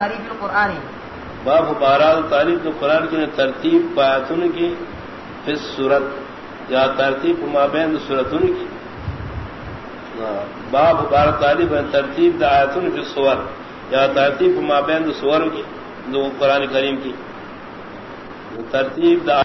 تعریف القرآن. باب بارال تعریف القرآن کی ترتیب پایتن کی پھر صورت، یا ترتیب مابین صورتن کی۔ ہاں، باب بار تعریف ترتیب دا آیتن پھر سور یا ترتیب مابین سور کی، دو قرآن کریم کی۔ ترتیب دا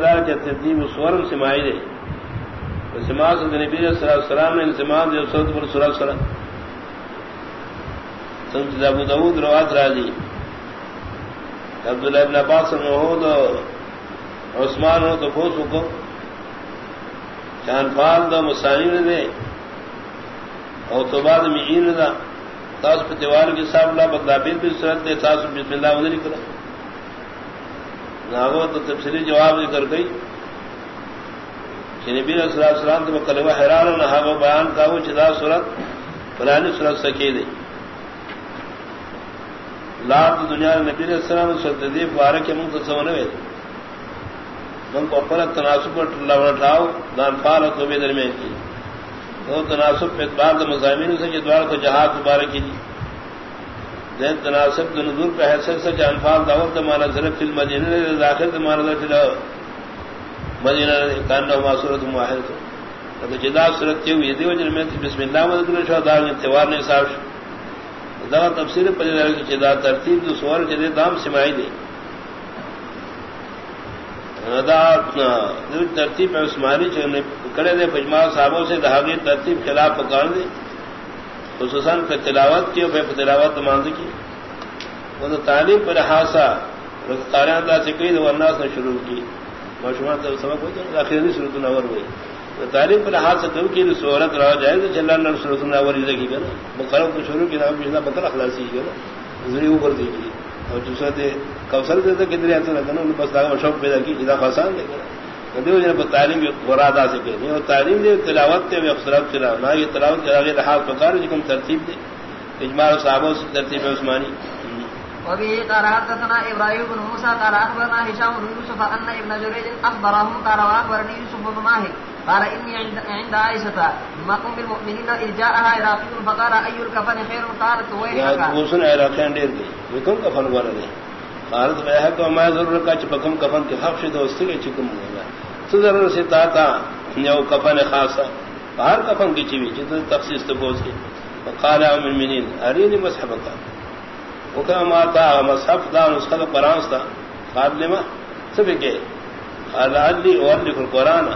راجہ ہدار کے ترتیب سورم سمائی دے سما سے نبی صلی اللہ علیہ وسلم نے انسمان دے سورت پر سورہ سورہ سنت ابو داود روات راجی عبداللہ ابن عباس نے ہو تو عثمان ہو تو پوچھ کو چاند فال دو مسانی نے دے۔ اور تو بعد میں این دا۔ تاس پہ دیوار کے ساتھ اللہ بدابیر بھی صورت دے، تاس بسم اللہ مدری کرا ناغو تو تفصیلی جواب ذکر گئی کہ نبی صلی اللہ علیہ وسلم تو کلمہ حیران و نہاغو بیان کا وہ چدا صورت فلانی صورت سکی دی. لات دنیا نبی علیہ السلام صورت دی بارک کے منہ تصور نوے. من کو اپنا تناسب پر اللہ اٹھاؤ دان فال تو بے درمیان کی. تو تناسب پہ اتبار دا مضامین سے جدوار کو جہاد مبارک کی دی. دین تناسب نزول پہ حیثیت سے جان فال دعوت مانا ضرب فی المدینہ نے داخل مانا فی مدینہ کان نو صورت ماہر تو۔ تو جدا جی صورت یہ ہوئی دی وجہ میں بسم اللہ مدد نے شو دار تیوار نے صاحب دا تفسیر پر کی جدا ترتیب دو سوال جی جدے دام سمائی دی دا ترتیب عثمانی چنے کڑے دے پجما صاحبوں سے دہاگی ترتیب خلاف پکار دی خصوصاً پہ تلاوت کی اور پہ تلاوت ماند کی۔ وہ تو تعلیم پر حاصہ قاریان دا سے کئی ورناس نے شروع کی۔ مشہور تو سبق ہوئی آخر نہیں صورت نور ہوئی۔ تو تعلیم پر حاصہ تو کی سہولت رہا جائے تو چل رہا صورت نور لگی گا نا۔ تو شروع کی نام پچھنا بکر اخلاصی گا نا۔ اوپر دی گی اور دوسرا دے کوثر دے تو کتنے ایسا رکھا نا بس داغا شوق پیدا کی، جدا خاصان دے گا کدی وجہ پر تعلیم سکے نہیں اور تعلیم دے تلاوت تے اخسرات چلا نہ یہ تلاوت لحاظ پکار جکم ترتیب دے۔ اجماع صحابہ سے ترتیب عثمانی۔ وبه قال حدثنا ابراهيم بن موسى قال اخبرنا هشام بن يوسف ان ابن جريج قال واخبرني يوسف بن ماهر قال اني عند عائشه ما قم بالمؤمنين اذ جاءها عراقي فقال اي الكفن خير قالت ويحك عراقيان دير دي يكون كفن ورده قالت ويحك ما ضرورت کا چپکم کفن کے حق سدر سے تا تا یو کفن خاصا، ہر کفن کی چیوی جتنے تخصیص تو پہنچ گئی قال ام المؤمنين اريني مصحبك وكما تا مصحف دا نسخه القران تھا قال، لما؟ سبكه قال علي اولك القران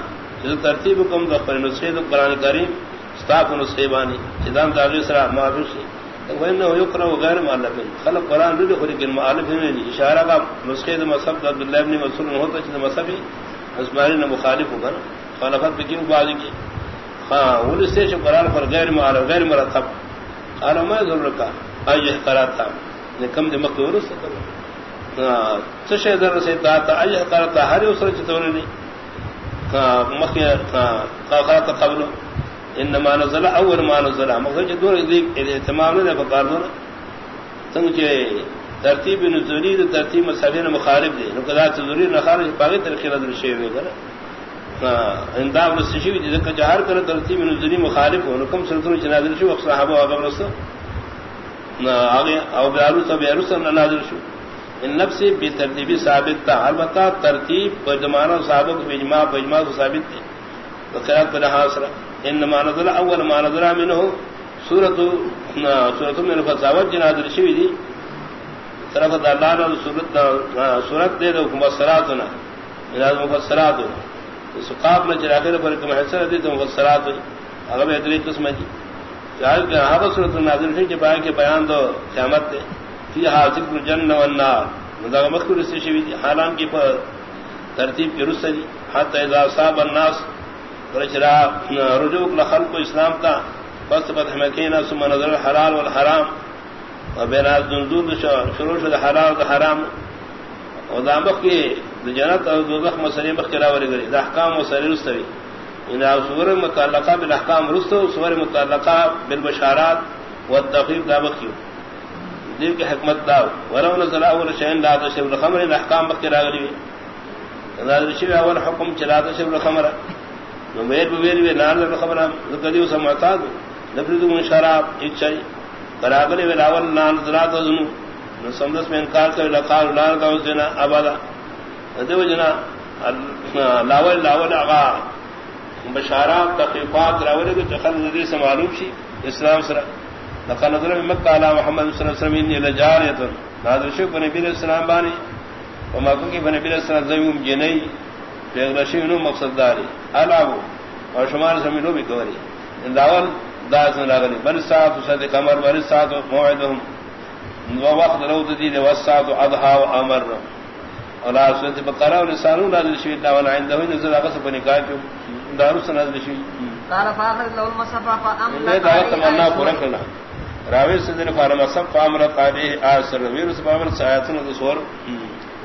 جو ترتیبكم ذكر نسخه القران الكريم استاف نسخيباني اذا داغي سرا ما بشي وانه يقرا غير مؤلف خلق قران رد خلق المؤلف نے اشارہ کا نسخے نسخه مصحف عبد الله بن مسعود ہوتا ہے مصحف اسماعیل نے مخالف ہوگا نا خلافت پہ کیوں بازی کی؟ ہاں ان سے قرآن پر غیر مار غیر مرتب۔ قال، ما ضرور کا اي قرات تھا۔ نے کم دے مکہ ورس کرو ہاں چشے در سے تا تا اي قرات ہر اس اسر چتور نہیں۔ مکہ کا قرات قبل۔ انما نزل اول ما نزل۔ مگر جو دور دی تمام نے فقار دو سمجھے ترتیب نزولی دو ترتیب مصحفین مخالف دے نقضات ضروری نخارج پاگی ترخی نظر شیئر دے گا اندام رسشیوی دے دکا جہار کر ترتیب نزولی مخالف ہو نکم سلطنو چی نازل شو اقصر حبا آگا رسا آگے او بیارو سا بیارو سا نازل شو. ان نفس بے ترتیبی ثابت تھا البتہ ترتیب بجمانہ صحابہ کو بجما بجما کو ثابت تھے تو خیرات پر حاصل ان مانذرا اول ما مانذرا منه سورۃ سورۃ من فساوت جناد رشوی دی طرف اللہ نے سورۃ سورۃ دے دو مفسراتنا جناد مفسرات سقاف میں چراغ پر کہ محسن دی تو مفسرات اگر ادری قسم دی چاہے جی. کہ ہا سورۃ نازل ہے کہ بیان دو قیامت تے فی ذکر الجنہ والنار. مذاق مذکور سے شوی جی. حالان کی پر ترتیب کی رسلی جی. حتی اذا صاب الناس. ورچرا رجوع لخلق کو اسلام تا. فست فتح مکینہ ثم نظر الحلال والحرام. وبین الذنوب شروع شد حلال و حرام. ودامخ کی دا جنت اور دوزخ مسئلے مخکرا ورگری دا احکام و سری رستوی ان سور متعلقہ بالاحکام رستو سور متعلقہ بالبشارات والتخفیف دامخ کیوں دل کی حکمت دا ولو نزل اول شيء لا تشرب الخمر ان احکام مخ الاحکام بکر اگلی نازل شی اول حکم چلا تشرب الخمر. نو میر بویر وی نار الخمر. کدیو سمعتا نفرد من شراب ایک چای براغلی وی اول نان ذرات وزن نو سمدس میں انکار کر لقال لا کا وزنا ابدا. دو جنا لاول لاول اغا بشارات تخفیفات راولے کو تخل نبی سے معلوم شی، اسلام سره لقد نظر من مكة على محمد صلى الله عليه وسلم إني لجارية نادر شوك بنبي الإسلام باني وما كنت بنبي الإسلام زيوم جني فيغل شيء مقصد داری. داري ألعبوا وشمال سمينو بكوري إن داول داعس نلاغني بل الساعة سيد قمر بل الساعة موعدهم. ووقت روض دين والساعة أضحى وأمر ولا سورة بقرة ولسانون نازل شوي داول عنده نزل أغسط بنكاك دارس نازل شوي. قال فاخر لو المصفى فأملك عليه راوی سدن فارم سب فامر قالی آسر ویر اس فامر سایتن دسور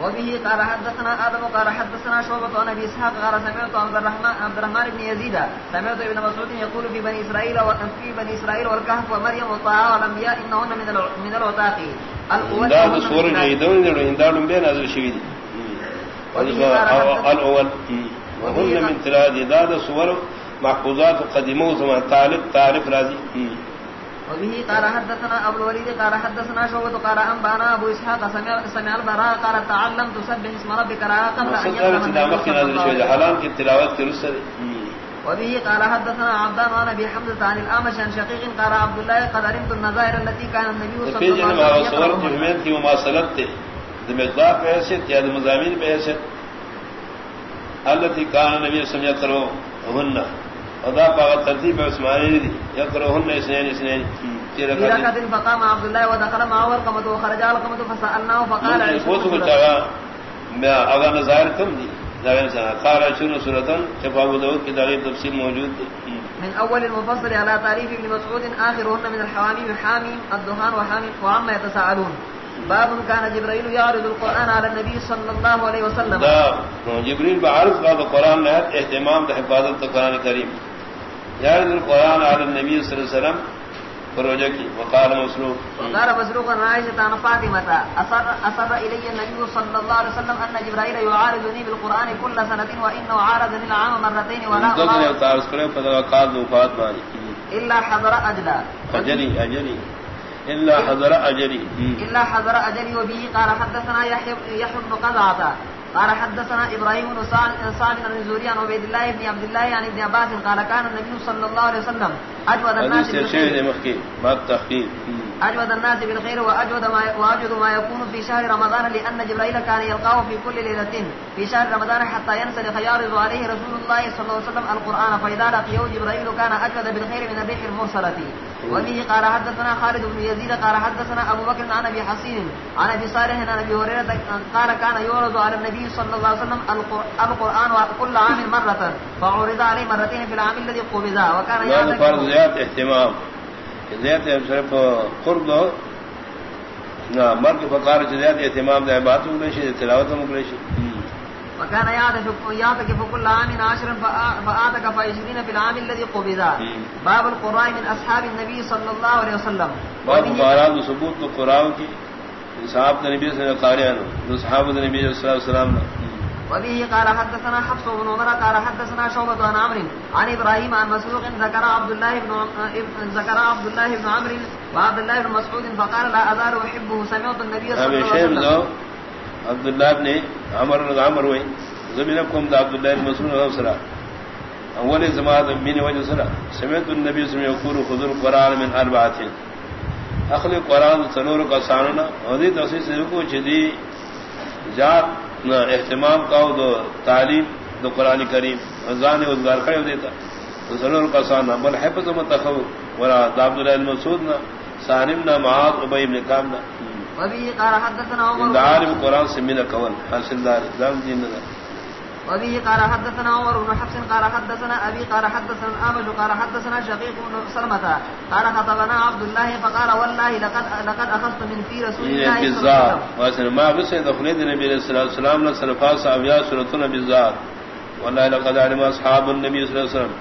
وبه قال حدثنا آدم قال حدثنا شعبة عن أبي إسحاق قال سمعت عبد الرحمن عبد الرحمن بن يزيد سمعت ابن مسعود يقول في بني إسرائيل وفي بني إسرائيل والكهف ومريم والطاعة والأنبياء إنهن من من العتاق. الأول سور جيدون ده إندار بين هذا الشيء. الأول. وهن من تلاد ده سور محفوظات قديمه زمان طالب تعرف راضي وبه قال حدثنا ابو الوليد قال حدثنا شعبة قال انبانا ابو اسحاق سمع سمع البراء قال تعلم تسبح اسم ربك رعا قبل ان يقرا حلال کی تلاوت کے رسل وبه قال حدثنا عبدان وانا ابي حمزه عن الاعمش عن شقيق قال عبد الله قد علمت النظائر التي كان النبي صلى الله عليه وسلم صور جهمت کی مماثلت تھے مقدار پہ حیثیت یا مضامین پہ حیثیت التي كان النبي صلى الله عليه وسلم هن ادا پاغ ترتیب عثمانی دی۔ یکرہن اسنین اسنین۔ تیرہ دن فقام عبد الله ودخل ما ورقمت وخرج القمت فسألناه فقال فوت کو چاہا میں اگر نظائر کم دی۔ دائر سے قال شنو سورتن شفاء داؤد کی دلیل تفصیل موجود دی۔ من اول المفصل على تعريف ابن مسعود اخرهن من الحواميم حاميم الدهان وحاميم وعما يتساءلون. باب كان جبريل يعرض القران على النبي صلى الله عليه وسلم. جبريل بعرض بعض القران نے اہتمام بحفاظت القران الكريم يعرض القرآن على النبي صلى الله عليه وسلم فروجكي وقال مسروق وقال مسروق عائشة عن فاطمة أصر, أصر إلي النبي صلى الله عليه وسلم أن جبرائيل يعارضني بالقرآن كل سنة وإنه عارضني العام مرتين ولا أرى إلا حضر أجلا أجلي أجلي. إلا حضر أجلي. إلا حضر أجلي وبه قال حدثنا يحيى بن قزعة. قال حدثنا ابراهيم بن سعد بن الزوري عن عبيد الله بن عبد الله عن ابن عباس قال كان النبي صلى الله عليه وسلم اجود الناس بالخير اجود الناس بالخير واجود ما واجود ما يكون في شهر رمضان لان جبرائيل كان يلقاه في كل ليله في شهر رمضان حتى ينسلخ يعرض عليه رسول الله صلى الله عليه وسلم القران فاذا لقيه جبرائيل كان اجود بالخير من الريح المرسله وبه قال حدثنا خالد بن يزيد قال حدثنا ابو بكر عن ابي حسين عن ابي صالح عن ابي هريره قال كان يعرض على النبي صلى الله عليه وسلم القران كل عام مره فعرض عليه مرتين في العام الذي قبض. وكان يعرض زياده اهتمام. زياده صرف قرب مرد فقار اہتمام دے بات تلاوت وكان يعتكف كل عام عشرا في العام الذي باب القراء من أصحاب النبي صلى الله عليه وسلم۔ باب ثبوت القراء کی صحاب النبي صلى الله عليه وسلم النبي صلى الله عليه وسلم۔ وبه قال حدثنا حفص بن عمر قال حدثنا شعبة عن عمرو عن ابراهيم عن مسروق ذكر عبد الله بن ذكر عبد الله بن عمرو وعبد الله بن مسعود فقال لا ازال احبه سمعت النبي صلى الله عليه وسلم عبداللہ نے عمر عمر ہوئی زمین قوم دا عبداللہ بن مسعود سرا. اول زماد من وجه سرا. سمعت النبي صلى الله عليه وسلم يقول خذ القران من اربعه اخذ القران سنور کا ساننا اور تفسیر سے کو چدی جات اہتمام کا دو تعلیم دو قران کریم۔ اذان ازگار کھڑے دیتا۔ سنور کا ساننا بل حفظ متخو۔ ولا عبداللہ بن مسعود نہ سالم نہ معاذ ابی بن کعب نہ۔ وبه قال حدثنا عمر عالم قرآن سے من قول حاصل دار اسلام دین دا وبه قال حدثنا عمر بن حفص قال حدثنا ابي قال حدثنا الامج قال حدثنا شقيق بن سلمة قال خطبنا عبد الله فقال والله لقد لقد اخذت من في رسول الله صلى الله عليه وسلم. ما بس دخل النبي صلى الله عليه وسلم نے سلفا صحابہ سورۃ النبی والله لقد علم اصحاب النبي صلى الله عليه وسلم.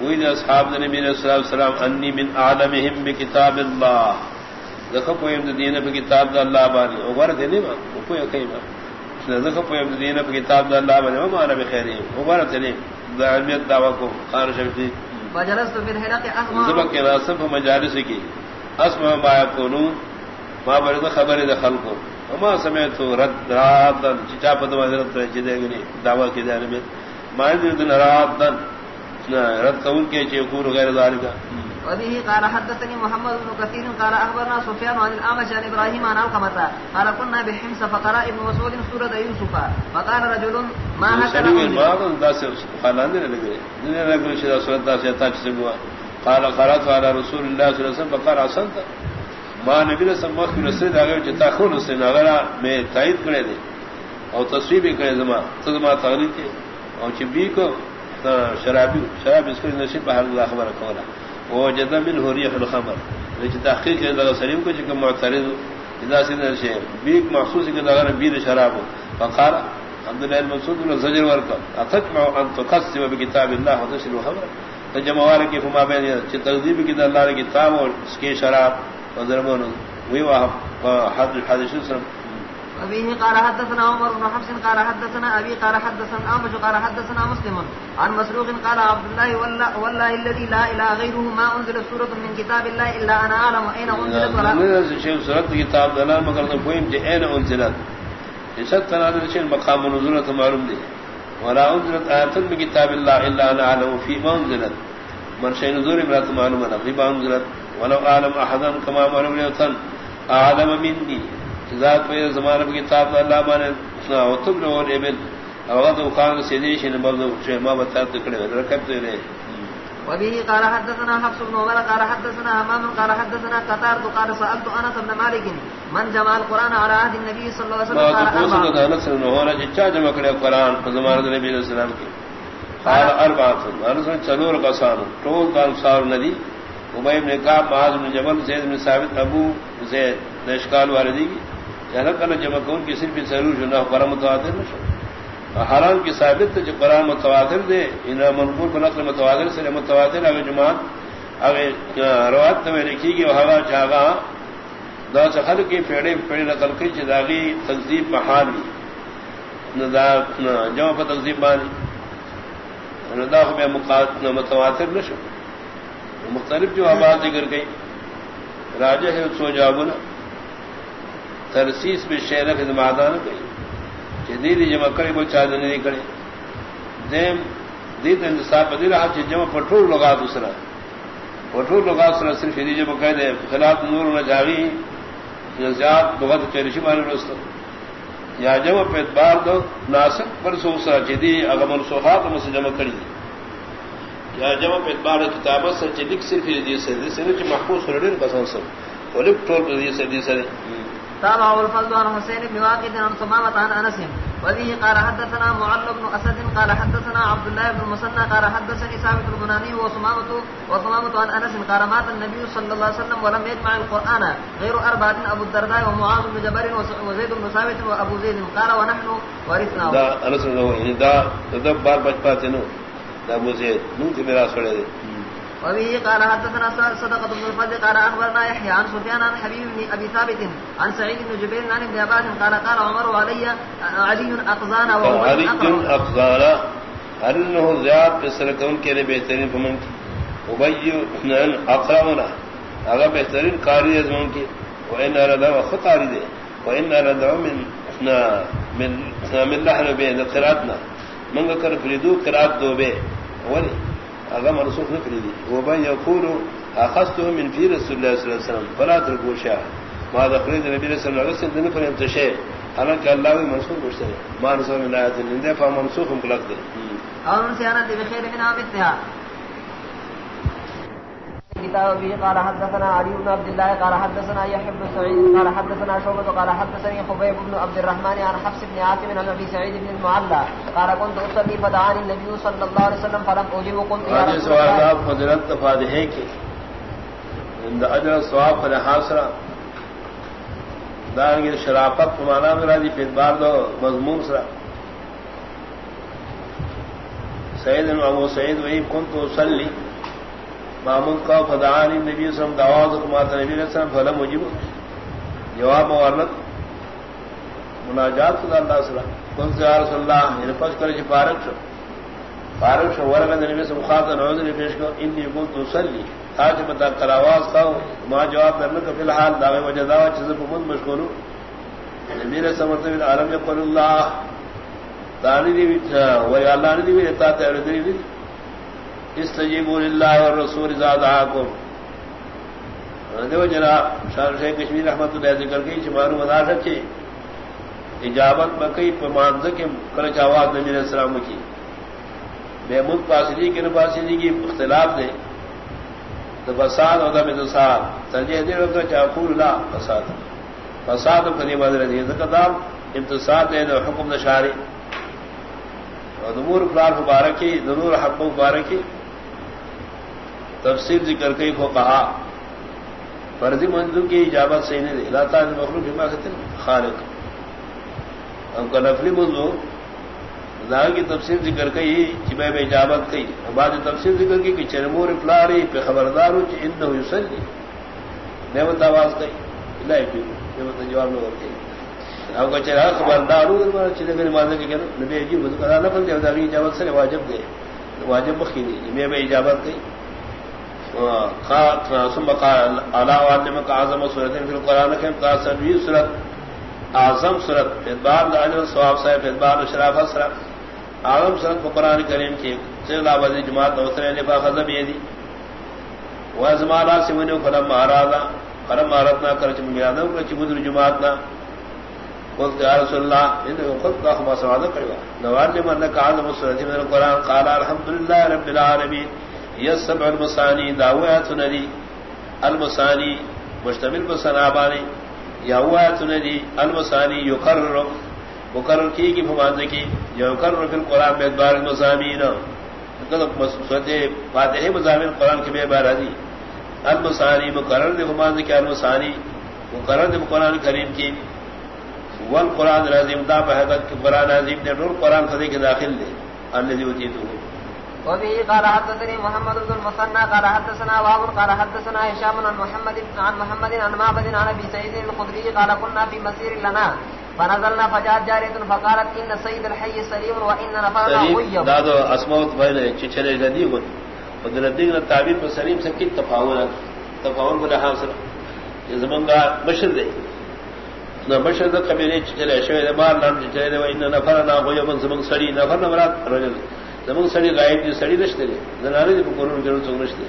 وإذ أصحاب النبي صلى الله عليه وسلم أني من أعلمهم بكتاب الله. دخ پویم دین پہ کتاب دا اللہ بانی اوبر دے نہیں دین کتاب علمیت دعوا کو خان شفتی الحلق مجالس کی. اسمع ما يكونون ما برد خبر دخل کو وما سمعت رد رات چچا پد حضرت جدے گنی دعوا کی دے علمیت ما يريد رات رد قول کے چیکور غیر ذالک وبه قال حدثني محمد بن كثير قال اخبرنا سفيان عن الاعمش عن ابراهيم عن القمه قال كنا بحمص فقرا ابن مسعود سوره يوسف فقال رجل ما هكذا قال قرات على رسول الله صلى الله عليه وسلم فقال احسنت ما نبی نے سمخ کی رسید اگر جتا خون سے نغرا میں تائید کرے دے اور تصویر بھی کرے زما. تزما تغلید کے اور چبی کو شرابی شراب اس کو نصیب بہر اللہ خبر کھولا وہ جدہ من ہو رہی الخمر. لیکن تحقیق ہے لگا سلیم کو چکم معترض؟ اذا سن شے بیک محسوس کہ لگا بیر شراب فقال عبد الله المسعود بن زجر ورقه اتجمع ان تقسم بكتاب الله وتشر الخمر؟ تجمع وارك فما بين تقديم كتاب الله كتاب اور اس کے شراب وضربون وی حد الحديث وبه قال حدثنا عمر بن حفص قال حدثنا ابي قال حدثنا امج قال حدثنا مسلم عن مسروق قال عبد الله والله, والله الذي لا اله غيره ما انزل سوره من كتاب الله الا انا اعلم اين انزلت ولا من شيء سوره كتاب الله مگر تو کوئی جے اين انزلت اس طرح شيء مقام نزول معلوم دي ولا انزلت ايات من كتاب الله الا انا اعلم في ما انزلت من شيء نزول ما معلوم انا في ما انزلت ولو اعلم احدا كما معلوم يتن اعلم مني. ذات پہ زمانہ کی کتاب اللہ مانے او تم نو ابن او تو خان سیدیش نے بلو چھ ما بتا تکڑے رکب تے رے وبه قال حدثنا حفص بن عمر قال حدثنا امام قال حدثنا قتار قال سالت انس بن مالك من جمع القران على عهد النبي صلى الله عليه وسلم؟ قال قال انس بن عمر جچا جمع کرے قران زمانہ نبی علیہ وسلم کی؟ قال اربعه انس چلور قسان ٹول کال سار ندی ابی بن کعب معاذ بن جبل زید بن ثابت ابو زید نشکال والدی کی۔ یعنی کل جمع کون کی صرف ضرور جو نہ قرآن متواتر نہ حرام کی ثابت جو قرآن متواتر دے ان منقور کو نقل متواتر سے متواتر اگر جماعت اگر روایت میں لکھی گی ہوا چاہا دا سخر کی پیڑے پیڑے نقل کی چداغی تنظیم بحال جمع پر تنظیم بانی۔ ردا میں متواتر نہ مختلف جو آباد ذکر گئی۔ راجہ ہے، سو جابنا ترسیس میں شہر کے مادہ نہ کری جدید جمع کرے وہ چار دن نہیں کرے۔ دیم دید انتصاب بدی رہا جمع پٹھور لگا دوسرا پٹھور لگا دوسرا صرف یدی جمع کہہ دے، خلاف نور نہ جاگی۔ زیاد بہت چرشی مانے رستو یا جمع پہ بار دو، ناسک پر سوسرا جدی اگر منسوخات ہم سے جمع کری یا جمع پہ بار کتابت سے جدک صرف یہ یدی سے محفوظ رڑین پسند سب وہ لکھ ٹول پر دی سے تابعه الفضل عن حسين بن واقد عن ثمامة عن أنس. وبه قال حدثنا معل بن أسد قال حدثنا عبد الله بن مسنى قال حدثني ثابت البناني وثمامة وثمامة عن أنس قال مات النبي صلى الله عليه وسلم ولم يجمع القرآن غير أربعة، أبو الدرداء ومعاذ بن جبل وزيد بن ثابت وأبو زيد. قال ونحن ورثناه دا أنس دا دا بار بچپاتنو دا أبو زيد. نو نوتي میراث پڑے وبه قال حدثنا صدقة بن الفضل قال أخبرنا يحيى عن سفيان عن حبيب بن أبي ثابت عن سعيد بن جبير عن ابن عباس قال قال عمر علي علي أقزانا وعلي أقزانا أنه زياد في سركون كان بهترين فمن أبي أقرامنا. هذا بهترين قاري زمان کی وإن أردوا خطاري دي. وإن أردوا من من لحن بے قراتنا منگا کر فریدو قرات دو بے ولی اگر منسوخ نہ کری دی. وہ بن یقول اخذته من في رسول الله صلى الله عليه وسلم، فلا تركوشا ما دخلت النبي صلى الله عليه وسلم دين پر امتشے حالانکہ اللہ بھی منسوخ کرتے ہیں ما نسو من آیات الندے فا منسوخ مقلق دے. اور ان سے آنا دی بخیر من آمتها كتاب به قال حدثنا علي بن عبد الله قال حدثنا يحيى بن سعيد قال حدثنا شعبة قال حدثني خبيب بن عبد الرحمن عن حفص بن عاصم عن ابي سعيد بن المعلى قال كنت اصلي فدعاني النبي صلى الله عليه وسلم فلم اجب قلت يا رسول الله. فضلت فاده کی عند اجر الثواب فل حاصل. دار شرافت مانا میرا دی پھر بار دو مضمون سرا. سید ابو سعید وہی كنت اصلي معمول کا فدعانی نبی صلی اللہ علیہ وسلم دعوات حکمات نبی علیہ السلام فلم مجیب جواب مورنت مناجات خدا اللہ صلی اللہ کن سے رسول اللہ یعنی پس کرے چی پارک شو. پارک شو ورگا نبی صلی اللہ علیہ وسلم پیش کو انی کن تو سلی تاج بتا کر آواز کھاؤ ما جواب کرنے کا فی الحال دعوے وجہ دعوی چیز پر من مشکولو نبی علیہ السلام مرتبی عالم یقول اللہ؟ تانی دی بیٹھا وی اللہ نے دی بیٹھا تاتے اور دی بیٹھا استجیبوا للہ والرسول زادعاکم دیو جناب، شاہ شیخ کشمیر رحمت اللہ ذکر کی چمانو مدارت چی اجابت مکی پمانز کے کرچ آواز نبی علیہ السلام کی۔ بے ملک پاسدی کے نپاسدی کی اختلاف دے۔ تو فساد ہوگا میں تو دساد۔ ترجیح دے ہوگا چاقول لا فساد۔ فساد کری مدر دی ذکر امتصاد دے دو حکم نشاری دمور فلار مبارکی دنور حق مبارکی۔ تفسیر ذکر کئی کو کہا فرضی منظور کی اجابت صحیح نہیں دے لاتا مخلوق جمع کرتے خالق ہم کا نفلی منظور اللہ کی تفسیر ذکر کئی جمع میں اجابت کئی بعد تفسیر ذکر کی کہ چرمور فلاری پہ خبردار ہو ان نہ یوسل دی نعمت آواز کئی اللہ پی نعمت جواب نہ کرتے ہم کا چہرہ خبردار ہوں چلے میرے ماننے کے کہنا نبی عجیب نفل دے اجابت سے واجب دے واجب مخی دی جمع میں اجابت کئی ثم قال الا وعلمك اعظم سوره في القران كم قال سبي سوره اعظم سوره ادبار اجر ثواب صاحب ادبار شرافت سرا اعظم سوره القران الكريم کی سلا وذ جماعت اوترے نے باخذ بیدی وازمالا سمنو فلم ارادا فلم مہارتنا کر ارادنا کرچ میادو کرچ بدر جماعتنا قلت يا رسول الله ان خود کا خما سوال کروا نوار لمن کا اعظم سوره من القران قال الحمد لله رب العالمين یس سب المسانی داویات ندی المسانی مشتمل بسنابانی یا وایت ندی المسانی یقرر، مقرر کی کی فمانز کی یقرر فی القرآن بے ادبار المسامین سورت فاتح مزامین قرآن کی بے بار دی المسانی مقرر دی فمانز کی المسانی مقرر دی قرآن کریم کی والقرآن العظیم، دا بحقت قرآن عظیم نے نور قرآن خدی کے داخل دے اللہ دی وجیدو وبه قال حدثني محمد بن المثنى قال حدثنا واب قال حدثنا هشام عن محمد عن محمد عن معبد عن ابي سعيد الخدري قال كنا في مسير لنا فنزلنا فجاءت جاريه فقالت ان سيد الحي سليم وان نفرنا غيب دادو اسماوت بين چچلے گدی کو قدرتی نے تعبیر پر سلیم سے کت تفاوت تفاوت بلا حاصل. یہ زمان کا بشر دے. نہ بشر دے قبیلے چچلے شوی مار نام چچلے وان نفرنا غيب زمان سڑی نفر نمرات رجل. زمون سڑی غائب دی سڑی نشتے دے زنانے دی قرون جنوں چنگ نشتے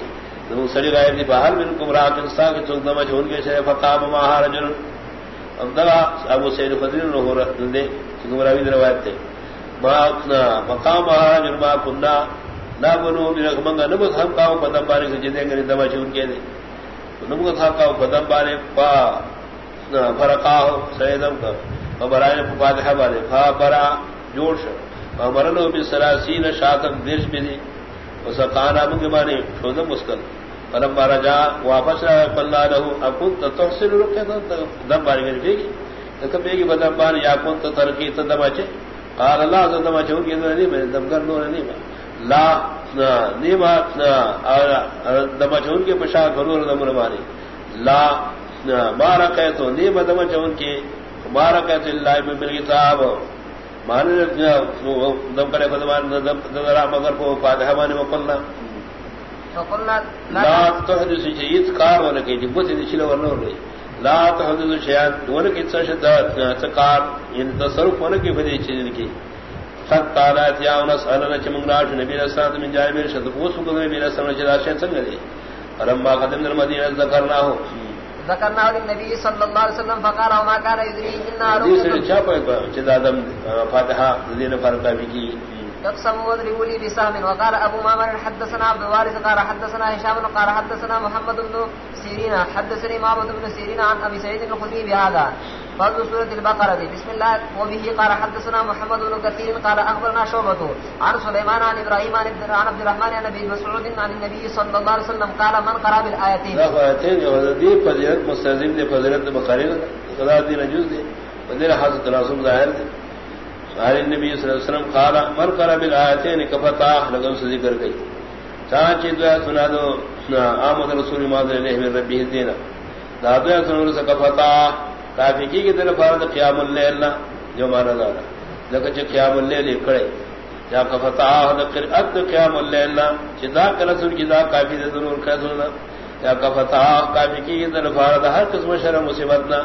زمون سڑی غائب دی باہر من کم راہ انسان کے چنگ دمج ہون کے شرف فقام ماہا رجل اب دغا ابو سید فضل نو ہو رہا دے چنگ راوی دی روایت تے مقام ماہا رجل ما کننا. نا بنو بی رقمنگا نبت ہم کاؤ پدم بانے سے جدے گری دمج ہون کے دے نبت ہم کاؤ پدم بانے پا فرقاہو سیدم کا فبرائن فاتحہ بانے فا جوڑ شر مرنو بھی سراسین شاتم دیش بھی دی۔ وسقانا منگ مانے شودم مسکل فلم بارا جا، واپس رہا پلا رہو اکن تحسن رکھے تو دم باری میری بھیگی تکم بیگی بدم بار یا کن تو ترکی تو دم اچھے۔ قال، اللہ حضرت دم اچھے۔ ہوگی نہیں، میں دم کر نور نہیں، میں۔ لا نیما دم اچھے، ان کے پشا غرور دم رمانی لا مارا کہے تو نیم دم اچھے، ان کی مارا کہے تو اللہ، میں میری دم کرے مگر کو فاتحہ مانے مقلنا لا تحدث شيء کار ہونے کی جبت دشل ورنہ ہو لا تحدث شیان دون کی تشد تقار ان تصرف ہونے کی فدی چیز کی خط تعالی یا انس اللہ چمنگراش نبی علیہ وسلم جائے میرے شد پوس کو نبی وسلم چلا شین سنگ دی رما قدم المدینہ ذکرنا ہو۔ ذکرنا للنبي صلی اللہ علیہ وسلم فقال وما كان يدري ان حدیث نے چھاپا ہے چدا دم فاتحہ دین بھی لي بسهم وقال ابو مامر حدثنا عبد الوارث قال حدثنا هشام قال حدثنا محمد بن سيرين حدثني معبد بن سيرين عن ابي سعيد الخدري بهذا فضل سورة البقرة بسم الله وبه قال حدثنا محمد بن كثير قال اخبرنا شعبة عن سليمان عن ابراهيم عن عبد الرحمن عن ابي مسعود، عن النبي صلى الله عليه وسلم. قال، من قرأ بالايتين لا فاتين وذي فضيلت مستلزم دي فضيلت بخاري خدا دي نجوز دي فضيلت حاصل تناسب ظاهر دي قال النبي صلى الله عليه وسلم، قال، من قرأ بالآيتين كفتا لغم سے ذکر گئی چاچی دعا سنا دو. آمد رسول مادر علیہ من ربی الدین. دا دعا سنا رسا کفتا. کافی کی کی طرف آرد قیام اللیل جو مانا دارا لکہ چا قیام اللیل کڑے یا کفتا آہد قرأت قیام اللیل چا دا کلسل کی دا کافی دے ضرور کہتنا یا کفتا کافی کی طرف آرد ہر قسم شرم مصیبت مصیبتنا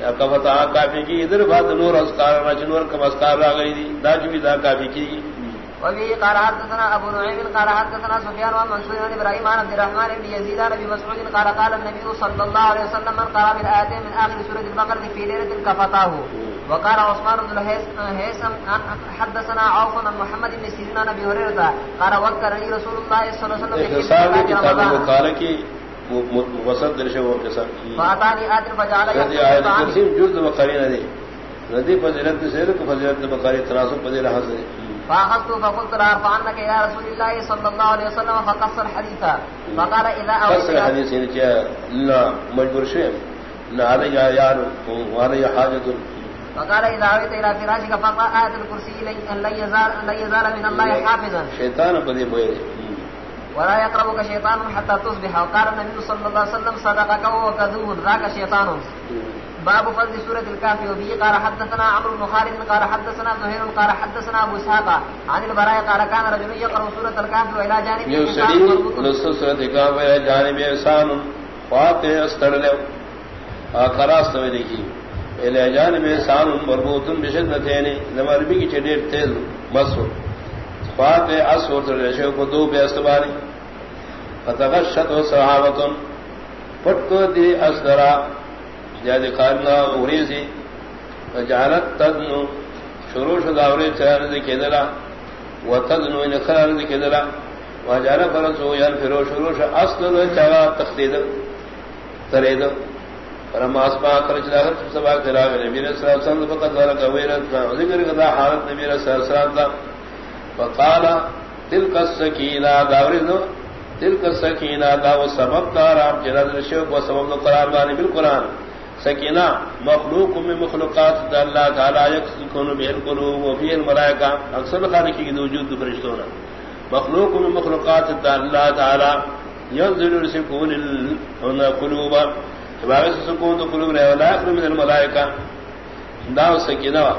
یا کفتا کافی کی ادھر بات نور اسکار نور کم اسکار را گئی دی۔ دا جو بھی دا کافی کی وبه قال حدثنا ابو نعيم قال حدثنا سفيان عن منصور بن ابراهيم عن عبد الرحمن بن يزيد عن ابي مسعود قال قال النبي صلى الله عليه وسلم من قرأ بالايات من اخر سوره البقره في ليله كفتاه. وقال عثمان بن هيثم حدثنا عوف عن محمد بن سيرين عن ابي هريره قال وكرني رسول الله صلى الله عليه وسلم في رمضان وسط درشے وہ کے ساتھ فاتانی آدر فجعل جز بقری نہ دی ندی فضیلت سے فضیلت بقری تناسب فضیل حاصل فاخذت فقلت لا ارفعنك يا رسول الله صلى الله عليه وسلم فقص الحديث فقال اذا قصر الحديث لا مجبور شيء. لا يا يار وهذا حاجه فقال اذا اويت الى فراشك فقا ايه الكرسي لن يزال لن يزال من الله حافظا. شيطان بدي بوي ولا يقربك شيطان حتى تصبح. وقال النبي صلى الله عليه وسلم صدقك وكذوب ذاك شيطان. باب فضل سورة الكافي وبه قال حدثنا عمرو بن خالد قال حدثنا زهير قال حدثنا ابو اسحاق عن البراء قال كان رجل يقرأ سورة الكافي والى جانب يسري نص سورة الكافي والى جانب انسان. فاتح استر له اقرا استوي دیکھی الى جانب انسان مربوط بشدتين لمربي کی چډیر تیز مسو فاتح اسور تر شیو کو دو بے استباری فتغشت صحابت پٹ کو دی اسدرا جاد خارنا اوریزی جعلت تدنو. شروع شد اوری چرار دی کدلا. و تدنو ان خرار دی کدلا. و جعل فرسو یان فرو شروع شد اصل چرا تخدید ترید. فرما اسبا کرچ لاغر سبا کراغ نبی رسول اللہ صلی اللہ علیہ وسلم فقط ذلك ویرت ذکر کدا حالت نبی رسول اللہ صلی اللہ علیہ وسلم فقال تلك السكينة داورنو تلك السكينة داو سبب دارام جلد جی، رشوك وسبب القرآن باني بالقرآن سكينة مخلوق من مخلوقات دا الله تعالى يكون به القلوب و وفيه الملائكة اكثر خالقی کی وجود فرشتونا مخلوق من مخلوقات دا الله تعالى ينزل رسكون القلوب. تباغس سكون القلوب ولا يخلو من الملائكة داو سكينة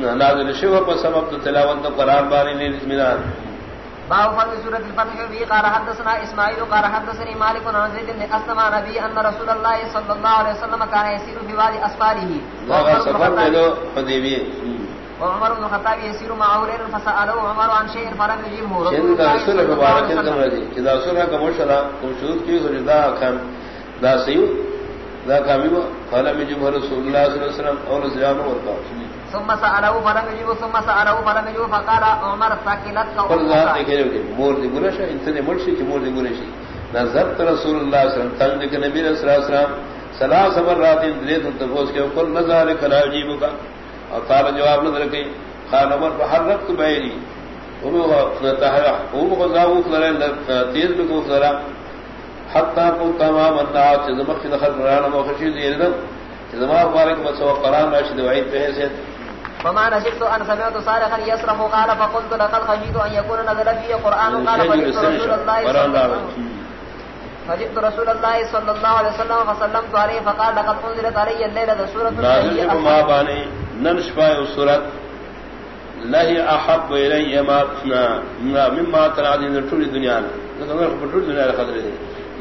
نازل شو پر سبب تو تلاوت قرآن بانی نے اطمینان باب فضل سورة الفتح به قال حدثنا اسماعيل قال حدثني مالك عن زيد بن اسلم نبي ان رسول الله صلى الله عليه وسلم كان يسير في وادي اسفاره سفر له حديبيه وعمر بن الخطاب يسير معه ليلا فسأله عمر عن شيء فلم شيء ذا رسول كم رضي كذا رسول كم شلا كم شهود كي سجدا كم ذا سيو ذا كاميبا فلم يجيبه رسول الله صلى الله عليه وسلم اور زيامه ورقا ثم سأله فلم يجب ثم سأله فلم يجب فقال عمر ساكلتك قل ذات دیکھے جو مور دی گنشا انتنے مرشی کی مور دی گنشی نظرت رسول اللہ صلی اللہ علیہ وسلم تنجک نبی صلی اللہ علیہ وسلم۔ سلاس مرات دریت تفوز کے قل نظارک لا عجیبک اور قال جواب نظر کی قال عمر، فحرکت بیری ومو غزاوک لرے تیز بکوک لرا حتی قل تمام النعات چیزمخ دخل مرانا موخشی دیردن یعنی چیزمخ بارک مسوا قرآن راشد وعید بحیثیت فما نشدت ان سمعت صارخا يصرخ قال فقلت لقد خشيت ان يكون نزل فيه قران قال فجئت رسول الله صلى الله عليه وسلم فجئت رسول الله صلى الله عليه وسلم فسلمت عليه فقال لقد انزلت علي الليله سوره نازل ما باني ننشفا سوره لا احب الي ما مما ترى من طول الدنيا. نظر في طول الدنيا خضر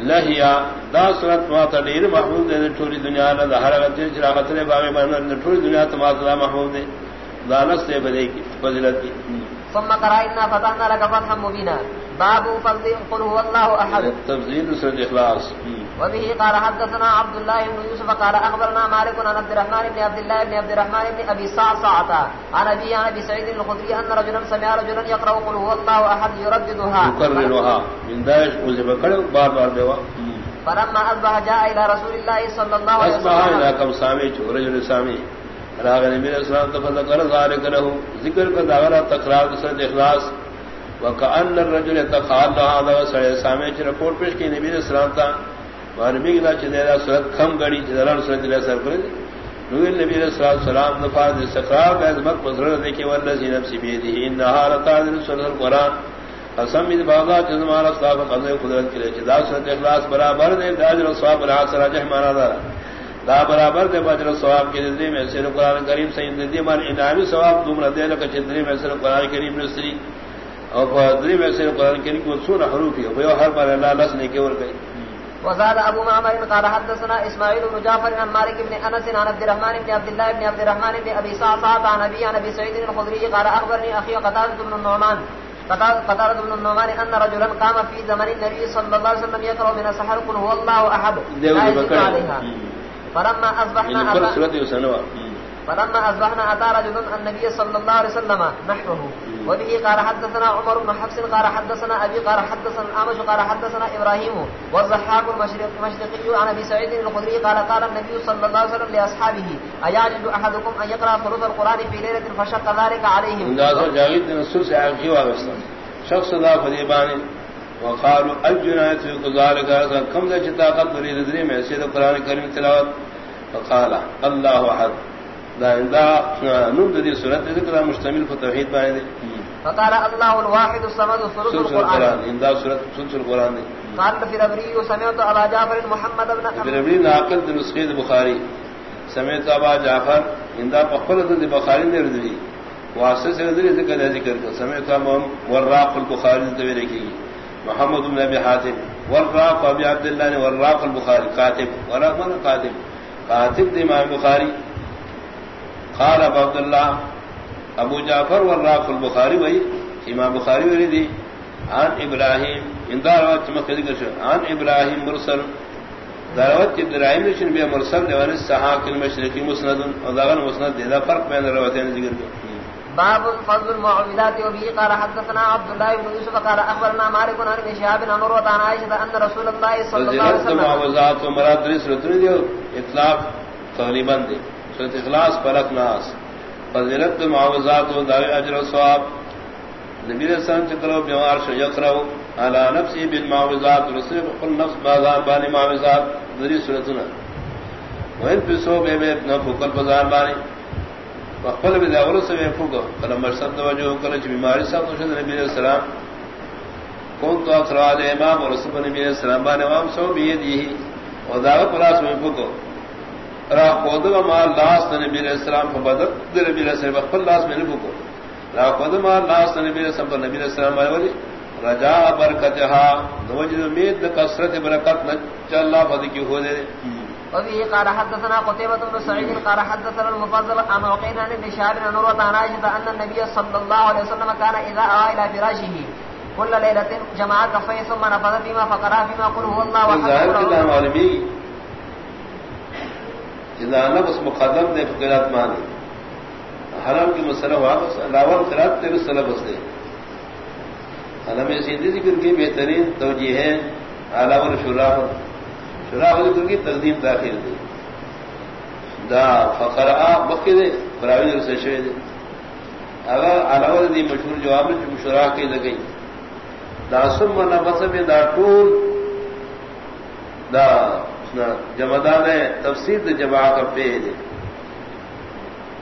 لہیا دا صورت ماتا دیر محمود دے ٹھوری دنیا نہ ہر غتر چراغت نے باغ بن ٹھوری دنیا تو ماتا محمود دے. دانس سے بدے کی فضیلت کی۔ ثم قرأنا فتحنا لك فتحا مبينا. باب فضل قل هو الله احد تفضيل سورة الاخلاص وبه قال حدثنا عبد الله بن يوسف قال اخبرنا مالك عن عبد الرحمن بن عبد الله بن عبد الرحمن بن ابي صعصعه عن ابي عن ابي سعيد الخدري ان رجلا سمع رجلا يقرا قل هو الله احد يرددها. يكررها من داعش كل بار بار دوا۔ فلما اصبح جاء الى رسول الله صلى الله عليه وسلم. اصبح الى كم سامي رجل سامي۔ راغ نبی علیہ السلام تفذکر ذالک له ذکر کا داغرا تقرار سر اخلاص۔ وکأن الرجل تخال هذا سر سامع چ رپورٹ پیش کی، نبی علیہ السلام تا مرمی کی چ دیرا سر کم گڑی چ درن سر دل سر کر نبی نبی علیہ السلام نفاذ استقرار کا عظمت مزر دیکھے والذی نفس بیدہ انها لتعذر سر القران قسم من باغا جزمان اصلاف قضاء قدرت کے لیے دا سر اخلاص برابر دے اجر و ثواب رہا سر دا برابر دے بجر ثواب کے ذریعے میں سر قران کریم سے اندی مان انعامی ثواب دوم دے لک چندری میں سر قران کریم نسری اور فضری میں سر قران کریم کو سورہ حروف ہے وہ ہر بار اللہ لس نے کہ ور گئی وزاد ابو معمر قال حدثنا اسماعيل بن جعفر عن مالك بن انس عن عبد الرحمن بن عبد الله بن عبد الرحمن بن ابي صعصعه عن ابي عن ابي سعيد الخدري قال اخبرني اخي قتاده بن النعمان قتاده بن النعمان ان رجلا قام في زمن النبي صلى الله عليه وسلم يقرا من السحر قل هو الله احد لا يزيد عليها. فلما اصبحنا فلما اصبحنا اتى رجل النبي صلى الله عليه وسلم نحوه. وبه قال حدثنا عمر بن حفص قال حدثنا ابي قال حدثنا الاعمش قال حدثنا ابراهيم والضحاك المشرق المشرقي عن ابي سعيد الخدري قال قال النبي صلى الله عليه وسلم لاصحابه ايعجز احدكم ان يقرا ثلث القران في ليله فشق ذلك عليهم؟ شخص ذا فديبان وقالوا فی ذلك اذا کم ذا طاقت تريد ذری میں سے قرآن کریم تلاوت؟ فقال الله احد دا اندا نون دی سورۃ ذکر مشتمل ف توحید باندې فقال الله الواحد الصمد ثلث القران اندا سورۃ ثلث القران قال في الابري سمعت ابا جعفر محمد بن الابري ناقل نسخه البخاري سمعت ابا جعفر. اندا بخل البخاري نے ردی واسطے سے ذکر ذکر سمعت وراق البخاري ذکر کی محمد بن ابي حاتم، والراق ابي عبد الله والراق البخاري كاتب وراق من كاتب كاتب امام البخاري قال ابو عبد الله ابو جعفر والراق البخاري وهي امام البخاري ولدي عن ابراهيم ان دعوت مكذب عن ابراهيم مرسل دعوت ابراهيم نشن بي مرسل لوان السحاق المشرقي مسند وذاغن مسند ده فرق بين الرواتين ذكر باب فضل المعوذات وبه قال حدثنا عبد الله بن يوسف قال اخبرنا مالك عن ابن شهاب عن عروه عن عائشه ان رسول الله صلى الله عليه وسلم معوذات ومراد درس رتن دیو اطلاق تقریباً دی. سورۃ اخلاص فلق ناس. فضیلت معوذات و دار اجر و ثواب. نبی علیہ السلام چکرو بیمار شو یقرو على نفسی بالمعوذات رسول قل نفس بازار بانی معوذات درس رتن وین پسو بے بے نفو کل بازار بانی. بخل بھی داور سے میں پھوگا کل مرسد توجہ کل چ بیماری صاحب تو نبی علیہ السلام کون تو اخراج امام اور رسول نبی علیہ السلام بان امام سو بھی دی اور دعوت پلاس میں پھوگا را خود ما لاس نبی علیہ السلام کو بدل نبی علیہ السلام بخل لاس میں پھوگا را خود ما لاس نبی علیہ السلام نبی علیہ السلام والے رجا برکتها نوجد امید د کثرت برکت نہ چل اللہ فضل کی ہو دے وفيه قال حدثنا قتيبة بن سعيد قال حدثنا المفضل عن عقيل عن ابن شهاب عن عروة عن عائشة أن النبي صلى الله عليه وسلم كان إذا أوى إلى فراشه كل ليلة جمع كفيه ثم نفذ فيما فقرأ فيما قل هو الله وحده إذا نفس مقدم دے فقرات مانی حرام کی مسئلہ ہوا بس، علاوہ قرات تیرے سلبس دے. حرم سیدھی ذکر کی بہترین توجیہ ہے، علاوہ شراح شراہ کی تقدیم داخل دی دا فقر بکی دے براوی سے شوی دے۔ اگر علاوہ دی مشہور جواب جو شراہ کی لگئی۔ دا سم نفس میں دا ٹول، دا جمدان ہے، تفسیر دا جمع کا پے دے۔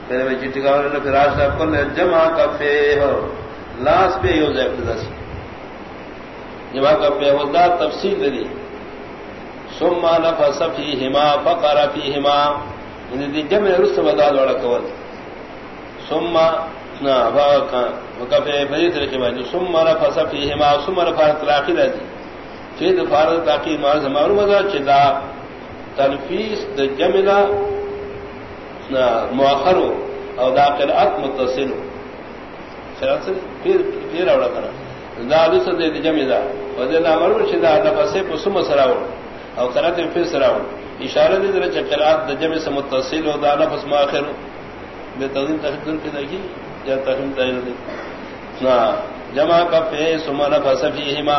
پہلے میں چٹی کا پھر آج صاحب کل جمع کا پے ہو۔ لاس پہ ہو جائے سے جمع کا پے ہو، دا تفسیر دی۔ ثم نفس فيهما فقر فيهما. یعنی ان دي جمع رس بدا دوڑا کول. ثم نا فاك وكفى فريد الكما ثم نفس فيهما، ثم نفس الاخره دي چید فارد تاکی مار زمان مزا چدا تنفیس د جملا مؤخر او دا قرات متصل خلاص پھر پھر اوڑا کرا دا دوسرے حدیث دے جملا ودے نامر چدا نفس پسم سراو او قرات پھر سراو اشارہ دے در چقرات د سے متصل او دا نفس مؤخر بے تقدیم تحقیق کی دیکھی یا تحقیق تحقیق دی. نا، جمع کا پہ سمن فسفیہما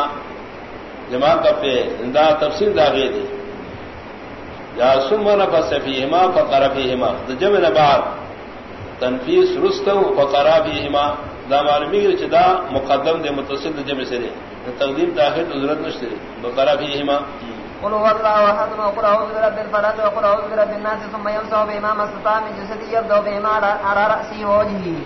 جمع کا پہ دا تفصیل دا گئی دی. یا سمن فسفیہما فقر فیہما دا جمع نبار تنفیس رستو فقر فیہما دا معلومی گئی دا مقدم دے متصل دا سے دے تقدیم تاخیر ضرورت نشتے فقر فیہما قل هو الله احد وقل اعوذ برب الفلق وقل اعوذ برب الناس ثم يمسح بما استطاع من جسده يبدا بما على راسه ووجهه